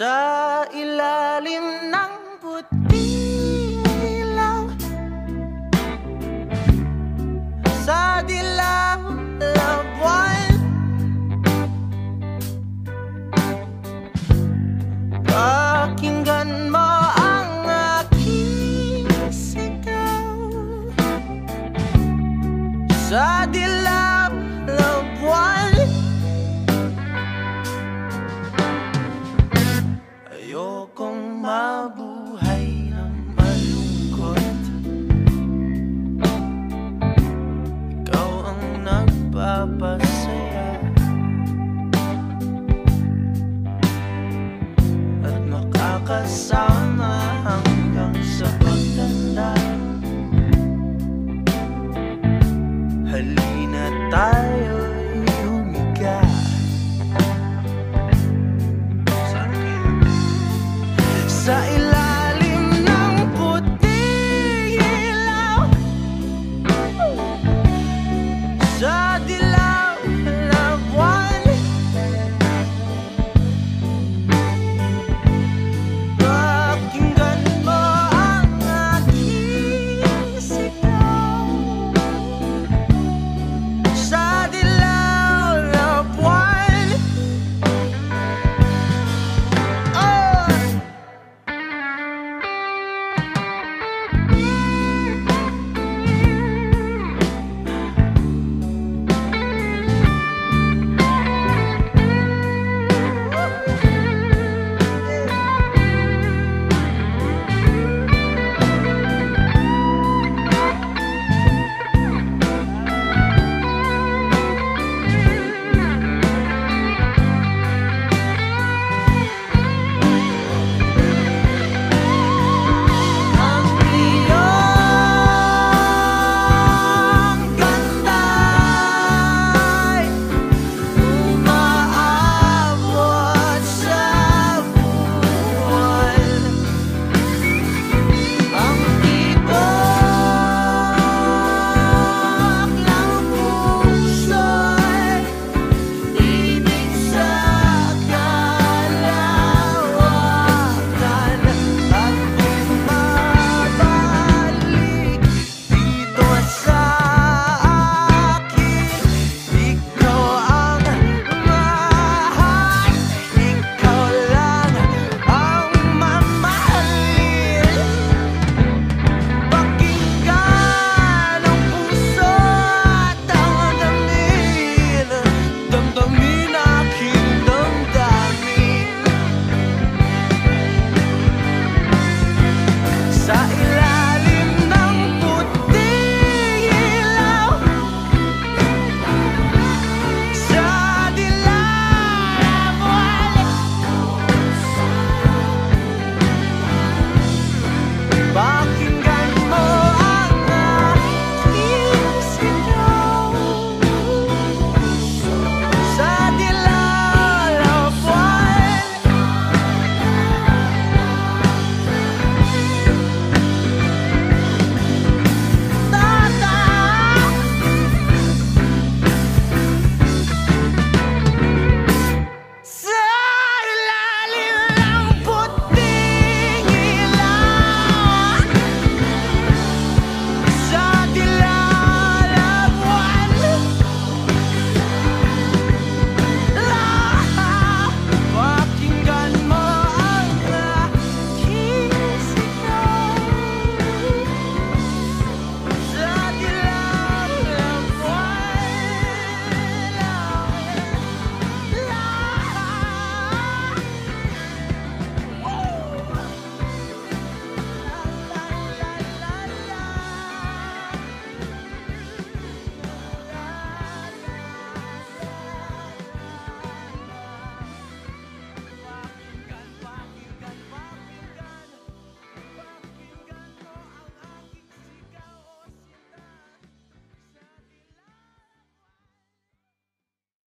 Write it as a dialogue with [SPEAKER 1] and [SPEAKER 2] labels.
[SPEAKER 1] Sa ilalim ng nagpapasaya At makakasama